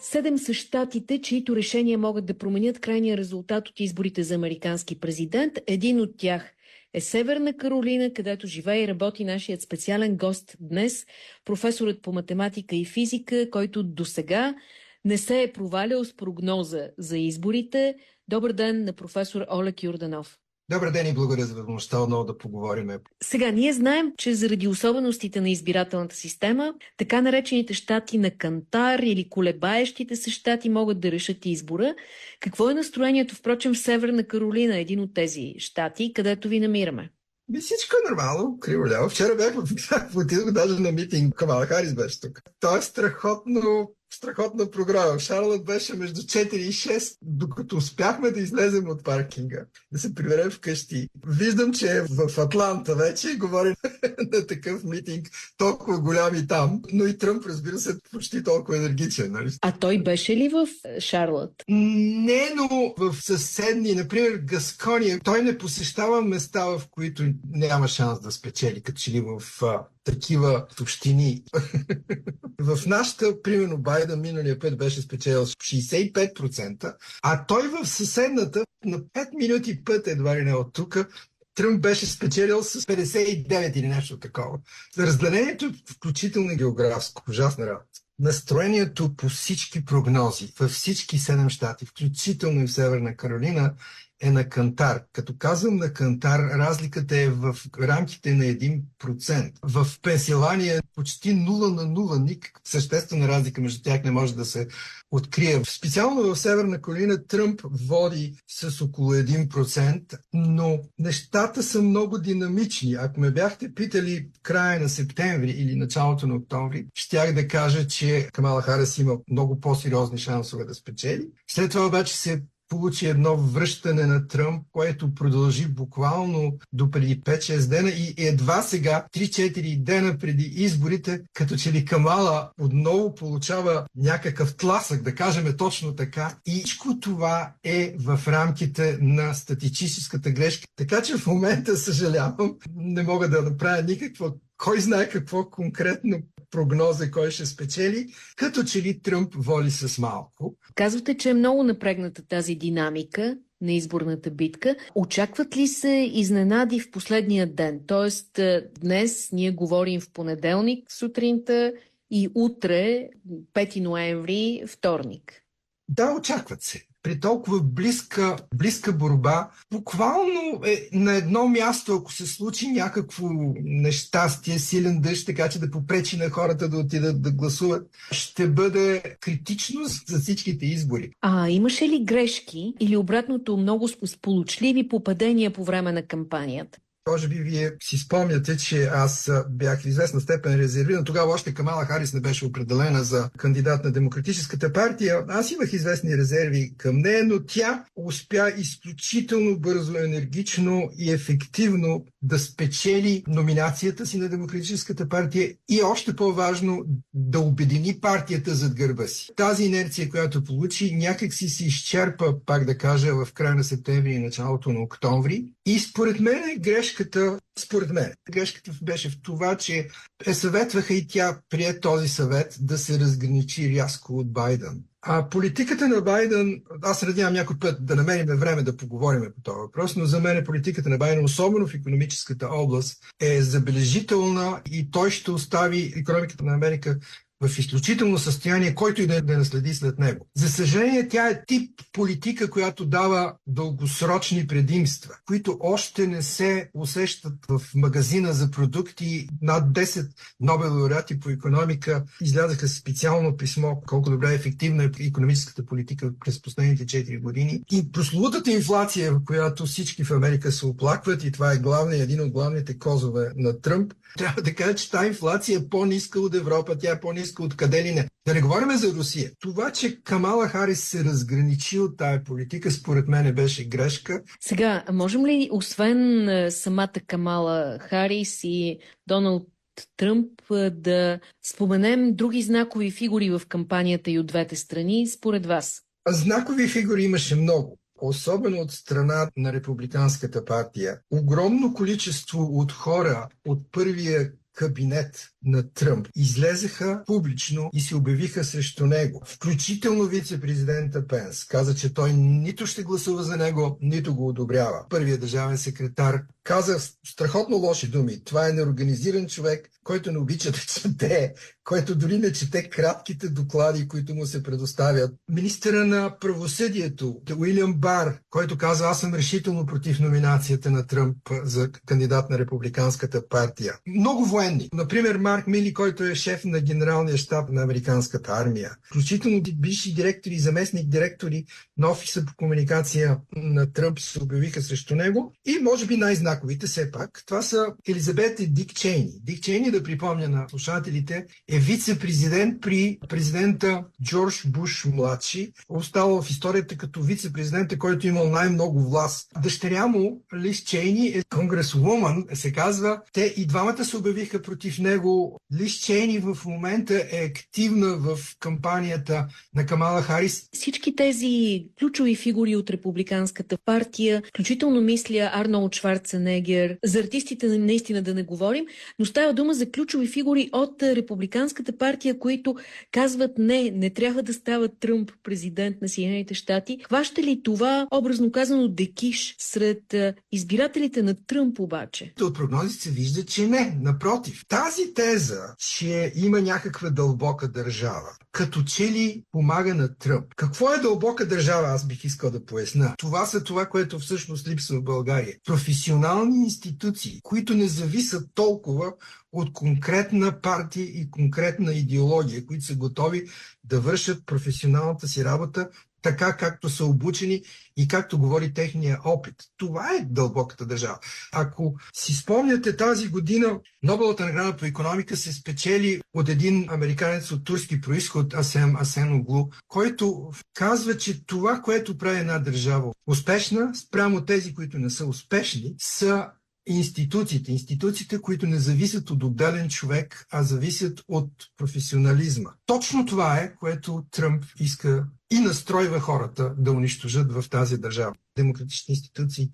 Седем са щатите, чието решения могат да променят крайния резултат от изборите за американски президент. Един от тях е Северна Каролина, където живее и работи нашият специален гост днес, професорът по математика и физика, който до сега не се е провалял с прогноза за изборите. Добър ден на професор Олег Юрданов. Добър ден и благодаря за възможността отново да поговорим. Сега, ние знаем, че заради особеностите на избирателната система, така наречените щати на Кантар или колебаещите се щати могат да решат избора. Какво е настроението, впрочем, в Северна Каролина, един от тези щати, където ви намираме? Ми всичко е нормално, криво ляво. Вчера бях отидох даже на митинг, Камала Харис беше тук. Той е страхотно страхотна програма. Шарлот беше между 4 и 6, докато успяхме да излезем от паркинга, да се приберем вкъщи. Виждам, че е в Атланта вече говори на такъв митинг, толкова голям и там, но и Тръмп, разбира се, почти толкова енергичен. Нали? А той беше ли в Шарлот? Не, но в съседни, например, Гаскония, той не посещава места, в които няма шанс да спечели, като че ли в такива общини. в нашата, примерно, Байден миналия път беше спечелил 65%, а той в съседната на 5 минути път едва ли не от тук Тръмп беше спечелил с 59 или нещо такова. Разделението е включително географско. Ужасна работа. Настроението по всички прогнози във всички 7 щати, включително и в Северна Каролина, е на кантар. Като казвам на кантар, разликата е в рамките на 1%. В Пенсилвания почти 0 на 0, никаква съществена разлика между тях не може да се открие. Специално в Северна колина Тръмп води с около 1%, но нещата са много динамични. Ако ме бяхте питали края на септември или началото на октомври, щях да кажа, че Камала Харес има много по-сериозни шансове да спечели. След това обаче се получи едно връщане на Тръмп, което продължи буквално до преди 5-6 дена и едва сега, 3-4 дена преди изборите, като че ли Камала отново получава някакъв тласък, да кажем точно така. И всичко това е в рамките на статистическата грешка. Така че в момента съжалявам, не мога да направя никакво кой знае какво конкретно прогноза кой ще спечели, като че ли Тръмп воли с малко. Казвате, че е много напрегната тази динамика на изборната битка. Очакват ли се изненади в последния ден? Тоест, е, днес ние говорим в понеделник сутринта и утре, 5 ноември, вторник. Да, очакват се при толкова близка, близка борба, буквално е на едно място, ако се случи някакво нещастие, силен дъжд, така че да попречи на хората да отидат да гласуват, ще бъде критично за всичките избори. А имаше ли грешки или обратното много сполучливи попадения по време на кампанията? Може би вие си спомняте, че аз бях в известна степен резервиран. Тогава още Камала Харис не беше определена за кандидат на Демократическата партия. Аз имах известни резерви към нея, но тя успя изключително бързо, енергично и ефективно да спечели номинацията си на Демократическата партия и още по-важно да обедини партията зад гърба си. Тази инерция, която получи, някак си се изчерпа, пак да кажа, в края на септември и началото на октомври. И според мен грешка грешката, според мен, грешката беше в това, че е съветваха и тя прие този съвет да се разграничи рязко от Байден. А политиката на Байден, аз надявам някой път да намерим време да поговорим по този въпрос, но за мен политиката на Байден, особено в економическата област, е забележителна и той ще остави економиката на Америка в изключително състояние, който и да, да наследи след него. За съжаление, тя е тип политика, която дава дългосрочни предимства, които още не се усещат в магазина за продукти. Над 10 Нобел лауреати по економика излязаха специално писмо, колко добре е ефективна е економическата политика през последните 4 години. И прословутата инфлация, в която всички в Америка се оплакват, и това е главният, един от главните козове на Тръмп, трябва да кажа, че тази инфлация е по-ниска от Европа, тя е по-ниска от къде ли не. Да не говорим за Русия. Това, че Камала Харис се разграничи от тая политика, според мен беше грешка. Сега, можем ли, освен е, самата Камала Харис и Доналд Тръмп е, да споменем други знакови фигури в кампанията и от двете страни, според вас? Знакови фигури имаше много особено от страна на Републиканската партия, огромно количество от хора от първия кабинет на Тръмп излезаха публично и се обявиха срещу него. Включително вице-президента Пенс каза, че той нито ще гласува за него, нито го одобрява. Първият държавен секретар каза страхотно лоши думи. Това е неорганизиран човек, който не обича да чете, който дори не чете кратките доклади, които му се предоставят. Министъра на правосъдието, Уилям Бар, който каза, аз съм решително против номинацията на Тръмп за кандидат на Републиканската партия. Много военни. Например, Марк Мили, който е шеф на генералния щаб на Американската армия. Включително бивши директори и заместник директори на офиса по комуникация на Тръмп се обявиха срещу него. И може би най-знаковите все пак, това са Елизабет и Дик Чейни. Дик Чейни, да припомня на слушателите, е вице-президент при президента Джордж Буш младши, остава в историята като вице-президента, който е имал най-много власт. Дъщеря му, Лис Чейни, е конгресвуман, се казва. Те и двамата се обявиха против него. Лис Чейни в момента е активна в кампанията на Камала Харис. Всички тези ключови фигури от републиканската партия, включително мисля Арнолд Шварценегер, за артистите наистина да не говорим, но става дума за ключови фигури от републиканската партия, които казват не, не трябва да става Тръмп президент на Съединените щати. Хваща ли това, образно казано, декиш сред избирателите на Тръмп обаче? От прогнозите се вижда, че не. Напротив, тази теза, че има някаква дълбока държава, като че ли помага на Тръмп. Какво е дълбока държава, аз бих искал да поясна. Това са това, което всъщност липсва в България. Професионални институции, които не зависят толкова от конкретна партия и конкретна идеология, които са готови да вършат професионалната си работа така както са обучени и както говори техния опит. Това е дълбоката държава. Ако си спомняте тази година, Нобелата награда по економика се спечели от един американец от турски происход, Асем Асеноглу, който казва, че това, което прави една държава успешна, спрямо тези, които не са успешни, са институциите. Институциите, които не зависят от отделен човек, а зависят от професионализма. Точно това е, което Тръмп иска и настройва хората да унищожат в тази държава. Демократични институции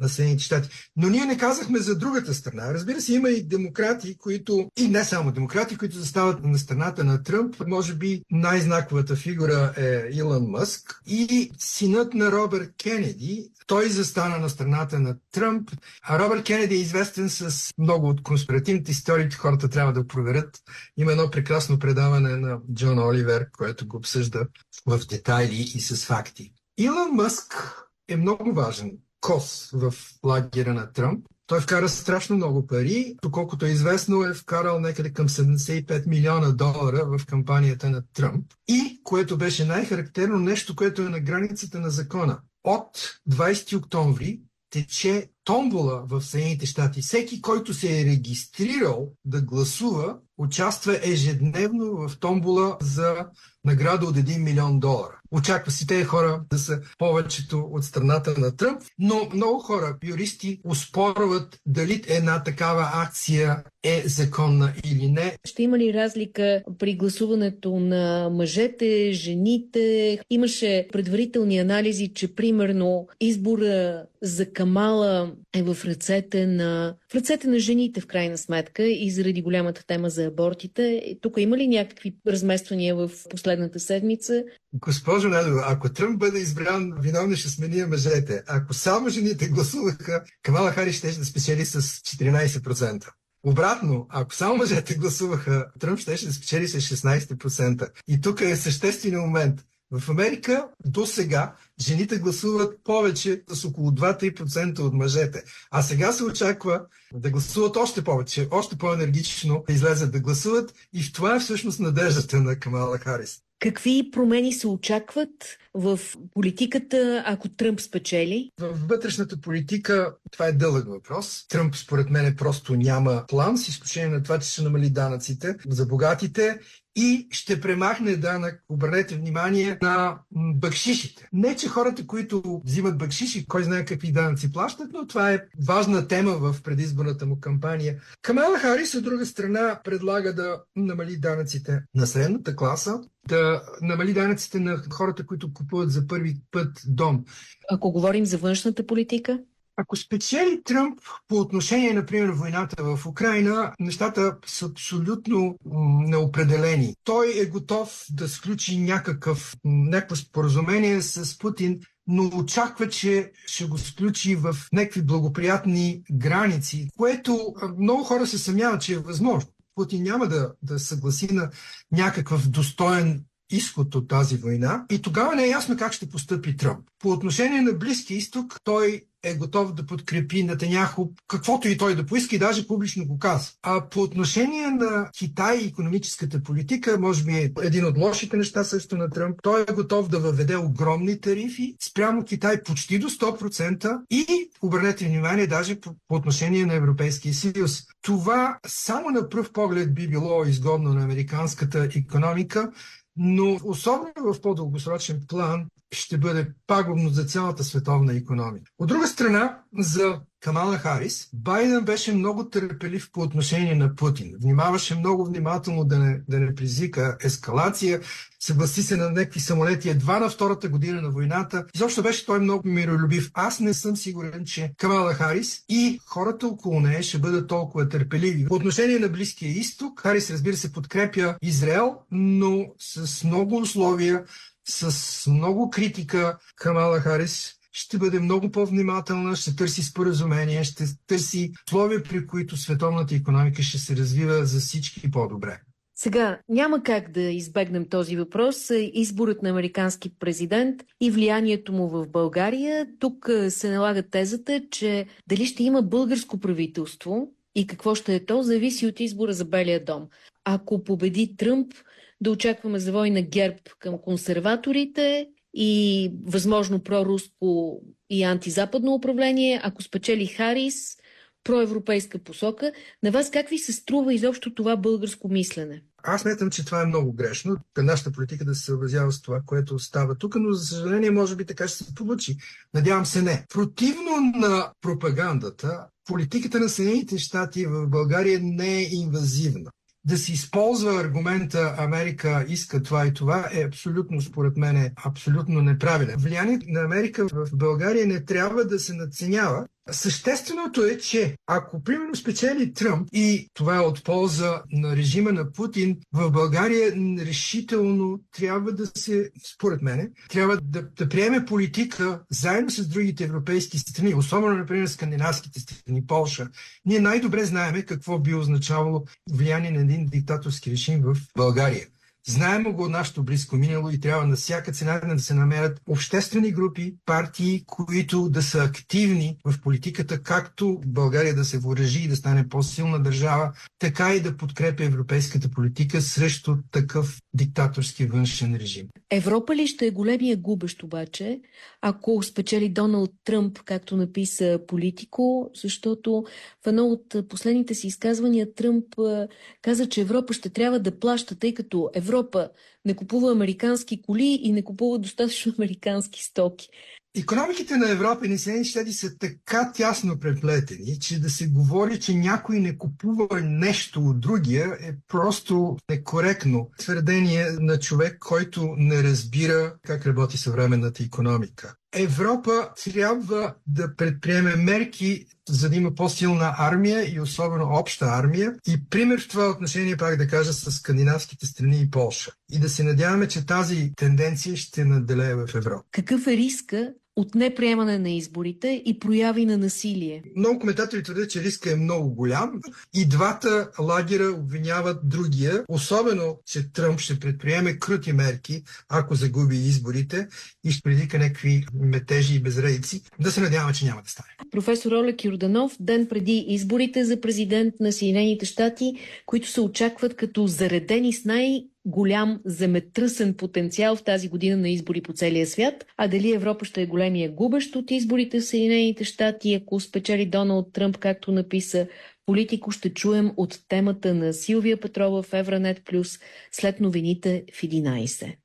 на Съединените щати. Но ние не казахме за другата страна. Разбира се, има и демократи, които, и не само демократи, които застават на страната на Тръмп. Може би най-знаковата фигура е Илон Мъск и синът на Робърт Кенеди. Той застана на страната на Тръмп. А Робърт Кенеди е известен с много от конспиративните истории, хората трябва да проверят. Има едно прекрасно предаване на Джон Оливер, което го обсъжда в детайли и с факти. Илон Мъск е много важен кос в лагера на Тръмп. Той вкара страшно много пари. Доколкото е известно, е вкарал някъде към 75 милиона долара в кампанията на Тръмп. И, което беше най-характерно, нещо, което е на границата на закона. От 20 октомври тече томбола в Съединените щати. Всеки, който се е регистрирал да гласува, участва ежедневно в томбола за награда от 1 милион долара. Очаква си тези хора да са повечето от страната на Тръмп, но много хора, юристи, успорват дали една такава акция е законна или не. Ще има ли разлика при гласуването на мъжете, жените? Имаше предварителни анализи, че примерно избора за Камала е в ръцете на, в ръцете на жените в крайна сметка и заради голямата тема за абортите. Тук има ли някакви размествания в последната седмица? Госпожо Недова, ако Тръмп бъде избран, виновни ще смени мъжете. Ако само жените гласуваха, Камала Хари ще да спечели с 14%. Обратно, ако само мъжете гласуваха, Тръмп ще да спечели с 16%. И тук е съществен момент. В Америка до сега жените гласуват повече с около 2-3% от мъжете. А сега се очаква да гласуват още повече, още по-енергично да излезат да гласуват и в това е всъщност надеждата на Камала Харис. Какви промени се очакват в политиката, ако Тръмп спечели? В вътрешната политика това е дълъг въпрос. Тръмп, според мен, просто няма план, с изключение на това, че ще намали данъците за богатите и ще премахне данък, обърнете внимание, на бакшишите. Не, че хората, които взимат бакшиши, кой знае какви данъци плащат, но това е важна тема в предизборната му кампания. Камала Харис, от друга страна, предлага да намали данъците на средната класа, да намали данъците на хората, които купуват за първи път дом. Ако говорим за външната политика? Ако спечели Тръмп по отношение, например, войната в Украина, нещата са абсолютно неопределени. Той е готов да сключи някакъв, някакво споразумение с Путин, но очаква, че ще го сключи в някакви благоприятни граници, което много хора се съмняват, че е възможно. Путин няма да, да съгласи на някакъв достоен изход от тази война и тогава не е ясно как ще постъпи Тръмп. По отношение на Близкия изток, той е готов да подкрепи Натаняхо, каквото и той да поиска и даже публично го казва. А по отношение на Китай и економическата политика, може би е един от лошите неща също на Тръмп, той е готов да въведе огромни тарифи спрямо Китай почти до 100% и, обърнете внимание, даже по отношение на Европейския съюз. Това само на пръв поглед би било изгодно на американската економика, но особено в по-дългосрочен план ще бъде пагубно за цялата световна економика. От друга страна, за Камала Харис, Байден беше много търпелив по отношение на Путин. Внимаваше много внимателно да не, да не призика ескалация, съгласи се на някакви самолети едва на втората година на войната. Изобщо беше той много миролюбив. Аз не съм сигурен, че Камала Харис и хората около нея ще бъдат толкова търпеливи. По отношение на Близкия изток, Харис разбира се подкрепя Израел, но с много условия, с много критика Камала Харис ще бъде много по-внимателна, ще търси споразумение, ще търси условия, при които световната економика ще се развива за всички по-добре. Сега, няма как да избегнем този въпрос. Изборът на американски президент и влиянието му в България. Тук се налага тезата, че дали ще има българско правителство и какво ще е то, зависи от избора за Белия дом. Ако победи Тръмп, да очакваме завой на ГЕРБ към консерваторите и възможно проруско и антизападно управление. Ако спечели Харис, проевропейска посока. На вас как ви се струва изобщо това българско мислене? Аз мятам, че това е много грешно. Нашата политика да се съобразява с това, което става тук, но за съжаление може би така ще се получи. Надявам се не. Противно на пропагандата, политиката на Съединените щати в България не е инвазивна да се използва аргумента Америка иска това и това е абсолютно, според мен, е абсолютно неправилен. Влиянието на Америка в България не трябва да се надценява, Същественото е, че ако примерно спечели Тръмп и това е от полза на режима на Путин, в България решително трябва да се, според мене, трябва да, да приеме политика заедно с другите европейски страни, особено, например, скандинавските страни, Полша. Ние най-добре знаеме какво би означавало влияние на един диктаторски режим в България. Знаем го от нашето близко минало и трябва на всяка цена да се намерят обществени групи, партии, които да са активни в политиката, както България да се въоръжи и да стане по-силна държава, така и да подкрепя европейската политика срещу такъв диктаторски външен режим. Европа ли ще е големия губещ обаче, ако спечели Доналд Тръмп, както написа Политико, защото в едно от последните си изказвания Тръмп каза, че Европа ще трябва да плаща, тъй като Европа не купува американски коли и не купува достатъчно американски стоки. Економиките на Европа и на Съединените щати са така тясно преплетени, че да се говори, че някой не купува нещо от другия е просто некоректно твърдение на човек, който не разбира как работи съвременната економика. Европа трябва да предприеме мерки, за да има по-силна армия и особено обща армия. И пример в това отношение, пак да кажа, с скандинавските страни и Полша. И да се надяваме, че тази тенденция ще наделее в Европа. Какъв е риска от неприемане на изборите и прояви на насилие. Много коментатори твърдят, че риска е много голям и двата лагера обвиняват другия, особено, че Тръмп ще предприеме крути мерки, ако загуби изборите и ще предика някакви метежи и безредици. Да се надяваме, че няма да стане. Професор Олег Юрданов, ден преди изборите за президент на Съединените щати, които се очакват като заредени с най- голям земетръсен потенциал в тази година на избори по целия свят, а дали Европа ще е големия губещ от изборите в Съединените щати, ако спечели Доналд Тръмп, както написа Политико ще чуем от темата на Силвия Петрова в Евранет Плюс след новините в 11.